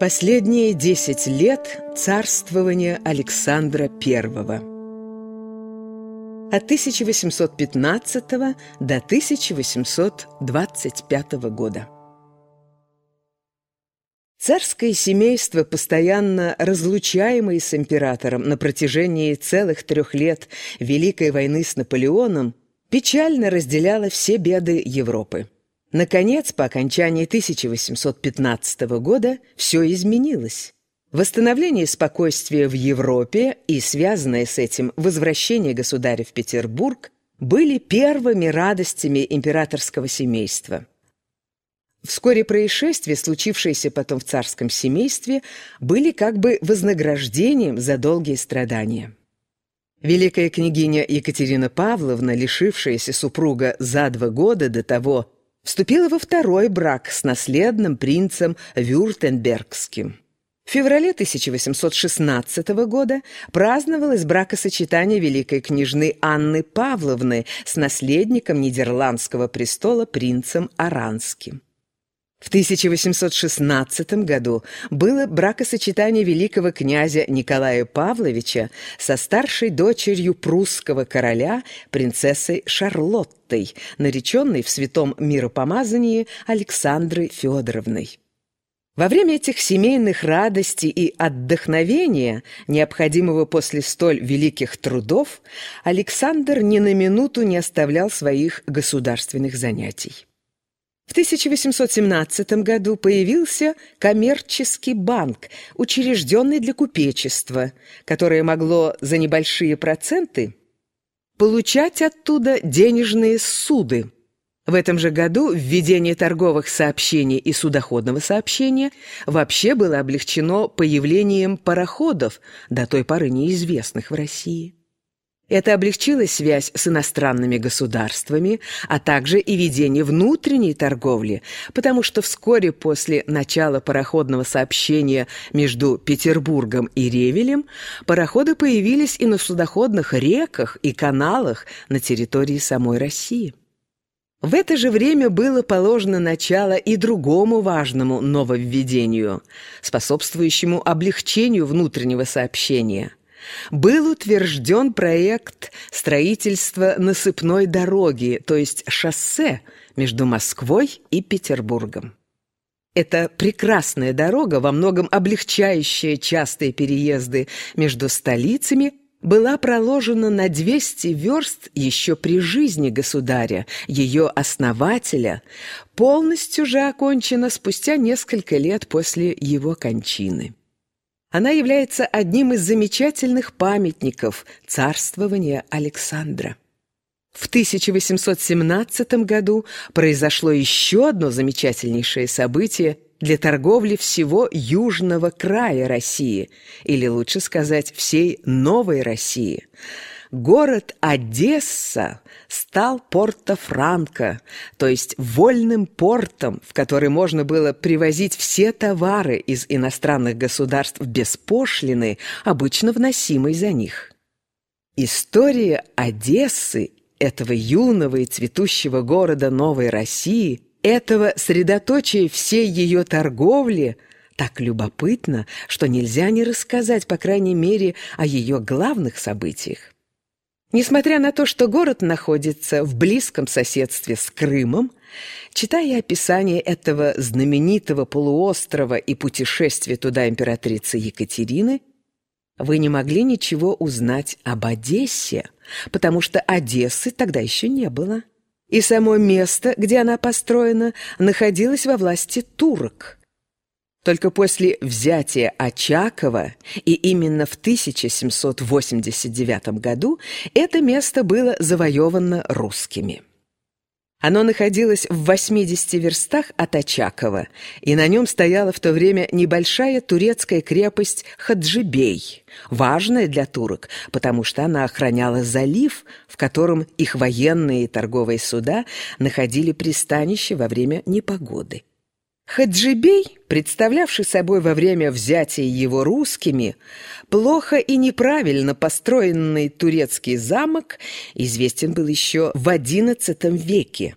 Последние десять лет царствования Александра I. От 1815 до 1825 года. Царское семейство, постоянно разлучаемое с императором на протяжении целых трех лет Великой войны с Наполеоном, печально разделяло все беды Европы. Наконец, по окончании 1815 года все изменилось. Восстановление спокойствия в Европе и связанное с этим возвращение государя в Петербург были первыми радостями императорского семейства. Вскоре происшествия, случившиеся потом в царском семействе, были как бы вознаграждением за долгие страдания. Великая княгиня Екатерина Павловна, лишившаяся супруга за два года до того, вступила во второй брак с наследным принцем Вюртембергским. В феврале 1816 года праздновалось бракосочетание великой княжны Анны Павловны с наследником Нидерландского престола принцем Аранским. В 1816 году было бракосочетание великого князя Николая Павловича со старшей дочерью прусского короля, принцессой Шарлоттой, нареченной в святом миропомазании Александрой Федоровной. Во время этих семейных радостей и отдохновения, необходимого после столь великих трудов, Александр ни на минуту не оставлял своих государственных занятий. В 1817 году появился коммерческий банк, учрежденный для купечества, которое могло за небольшие проценты получать оттуда денежные суды. В этом же году введение торговых сообщений и судоходного сообщения вообще было облегчено появлением пароходов, до той поры неизвестных в России. Это облегчило связь с иностранными государствами, а также и ведение внутренней торговли, потому что вскоре после начала пароходного сообщения между Петербургом и Ревелем пароходы появились и на судоходных реках и каналах на территории самой России. В это же время было положено начало и другому важному нововведению, способствующему облегчению внутреннего сообщения – был утвержден проект строительства насыпной дороги, то есть шоссе между Москвой и Петербургом. Эта прекрасная дорога, во многом облегчающая частые переезды между столицами, была проложена на 200 верст еще при жизни государя, ее основателя, полностью же окончена спустя несколько лет после его кончины. Она является одним из замечательных памятников царствования Александра. В 1817 году произошло еще одно замечательнейшее событие для торговли всего южного края России, или лучше сказать, всей новой России – город Одесса стал Порто-Франко, то есть вольным портом, в который можно было привозить все товары из иностранных государств без пошлины, обычно вносимой за них. История Одессы, этого юного и цветущего города Новой России, этого средоточия всей ее торговли – так любопытно, что нельзя не рассказать, по крайней мере, о ее главных событиях. Несмотря на то, что город находится в близком соседстве с Крымом, читая описание этого знаменитого полуострова и путешествия туда императрицы Екатерины, вы не могли ничего узнать об Одессе, потому что Одессы тогда еще не было. И само место, где она построена, находилось во власти турок – только после взятия Очакова, и именно в 1789 году, это место было завоевано русскими. Оно находилось в 80 верстах от Очакова, и на нем стояла в то время небольшая турецкая крепость Хаджибей, важная для турок, потому что она охраняла залив, в котором их военные и торговые суда находили пристанище во время непогоды. Хаджибей, представлявший собой во время взятия его русскими, плохо и неправильно построенный турецкий замок, известен был еще в XI веке.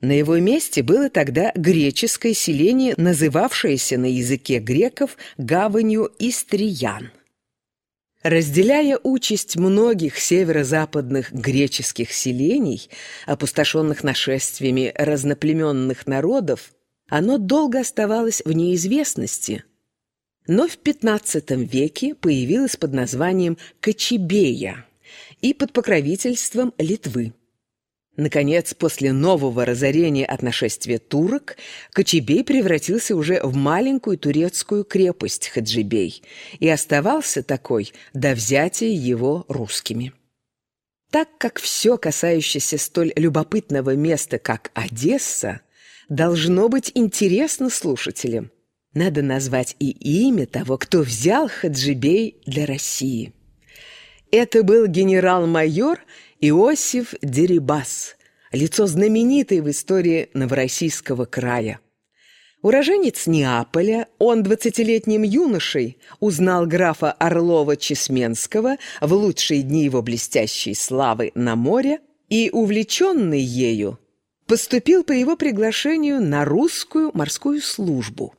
На его месте было тогда греческое селение, называвшееся на языке греков гаванью Истриян. Разделяя участь многих северо-западных греческих селений, опустошенных нашествиями разноплеменных народов, оно долго оставалось в неизвестности. Но в XV веке появилось под названием Кочебея и под покровительством Литвы. Наконец, после нового разорения от нашествия турок, Кочебей превратился уже в маленькую турецкую крепость Хаджибей и оставался такой до взятия его русскими. Так как все, касающееся столь любопытного места, как Одесса, должно быть интересно слушателям, надо назвать и имя того, кто взял Хаджибей для России. Это был генерал-майор Иосиф Дерибас, лицо знаменитое в истории Новороссийского края. Уроженец Неаполя, он двадцатилетним юношей узнал графа Орлова-Чесменского в лучшие дни его блестящей славы на море и, увлеченный ею, поступил по его приглашению на русскую морскую службу.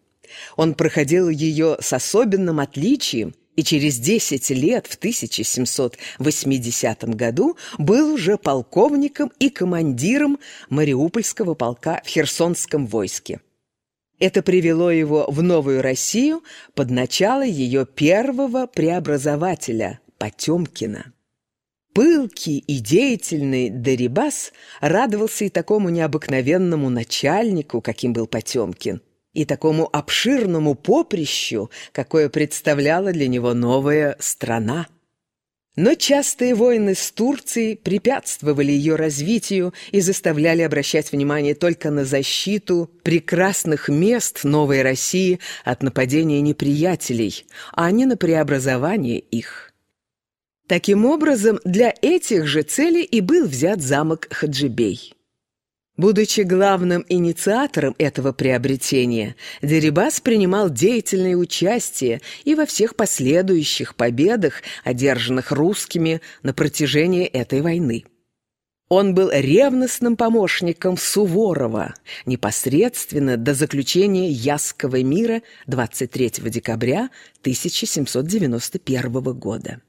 Он проходил ее с особенным отличием и через 10 лет, в 1780 году, был уже полковником и командиром Мариупольского полка в Херсонском войске. Это привело его в Новую Россию под начало ее первого преобразователя – Потемкина. Пылкий и деятельный Дерибас радовался и такому необыкновенному начальнику, каким был Потемкин – и такому обширному поприщу, какое представляла для него новая страна. Но частые войны с Турцией препятствовали ее развитию и заставляли обращать внимание только на защиту прекрасных мест новой России от нападения неприятелей, а не на преобразование их. Таким образом, для этих же целей и был взят замок Хаджибей. Будучи главным инициатором этого приобретения, Дерибас принимал деятельное участие и во всех последующих победах, одержанных русскими на протяжении этой войны. Он был ревностным помощником Суворова непосредственно до заключения Ясского мира 23 декабря 1791 года.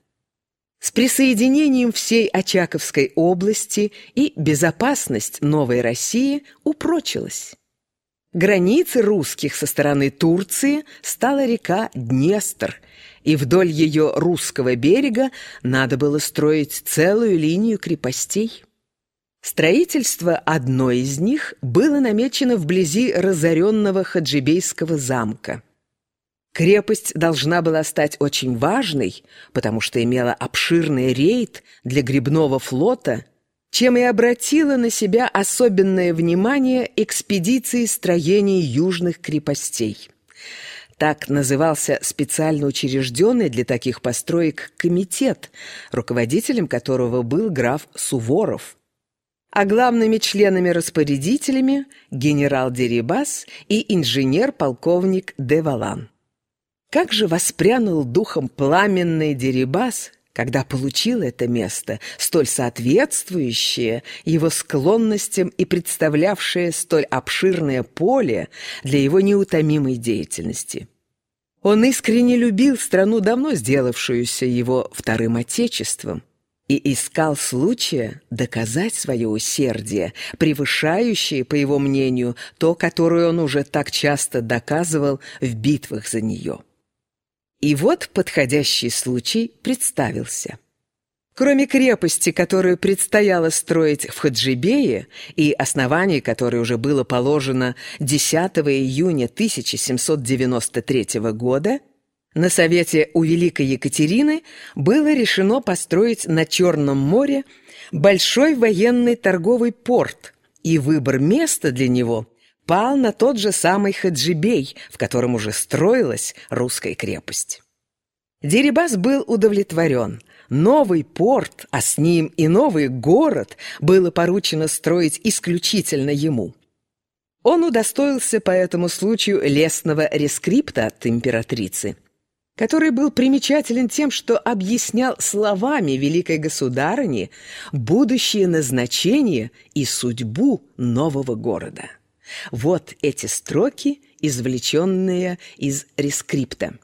С присоединением всей Очаковской области и безопасность новой России упрочилась. Границы русских со стороны Турции стала река Днестр, и вдоль ее русского берега надо было строить целую линию крепостей. Строительство одной из них было намечено вблизи разоренного Хаджибейского замка. Крепость должна была стать очень важной, потому что имела обширный рейд для грибного флота, чем и обратила на себя особенное внимание экспедиции строения южных крепостей. Так назывался специально учрежденный для таких построек комитет, руководителем которого был граф Суворов, а главными членами-распорядителями – генерал Дерибас и инженер-полковник Девалан. Как же воспрянул духом пламенный Дерибас, когда получил это место, столь соответствующее его склонностям и представлявшее столь обширное поле для его неутомимой деятельности. Он искренне любил страну, давно сделавшуюся его вторым отечеством, и искал случая доказать свое усердие, превышающее, по его мнению, то, которое он уже так часто доказывал в битвах за нее. И вот подходящий случай представился. Кроме крепости, которую предстояло строить в Хаджибее, и основание которой уже было положено 10 июня 1793 года, на Совете у Великой Екатерины было решено построить на Черном море большой военный торговый порт, и выбор места для него пал на тот же самый Хаджибей, в котором уже строилась русская крепость. Дерибас был удовлетворен. Новый порт, а с ним и новый город было поручено строить исключительно ему. Он удостоился по этому случаю лестного рескрипта от императрицы – который был примечателен тем, что объяснял словами великой государыни будущее назначение и судьбу нового города. Вот эти строки, извлеченные из рескрипта.